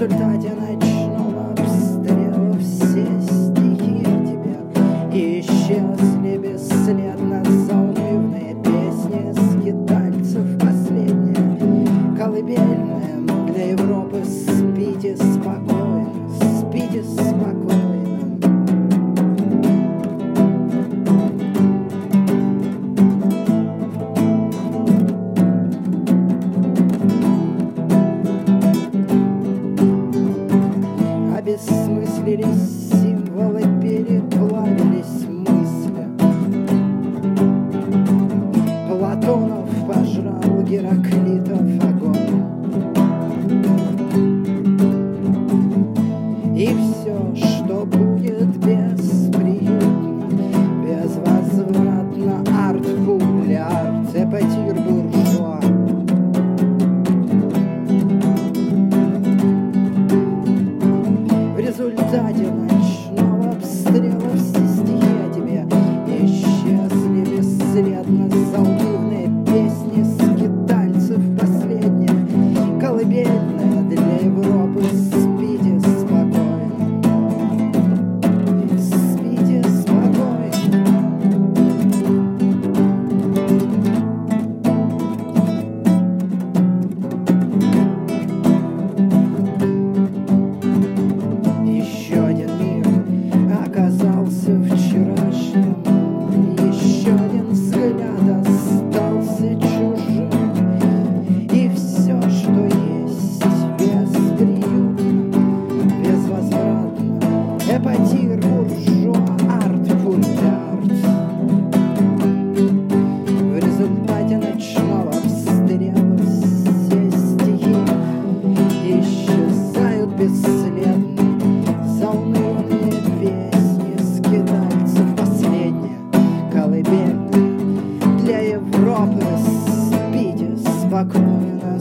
результате найти it is сзади. Европы Спите спокойно,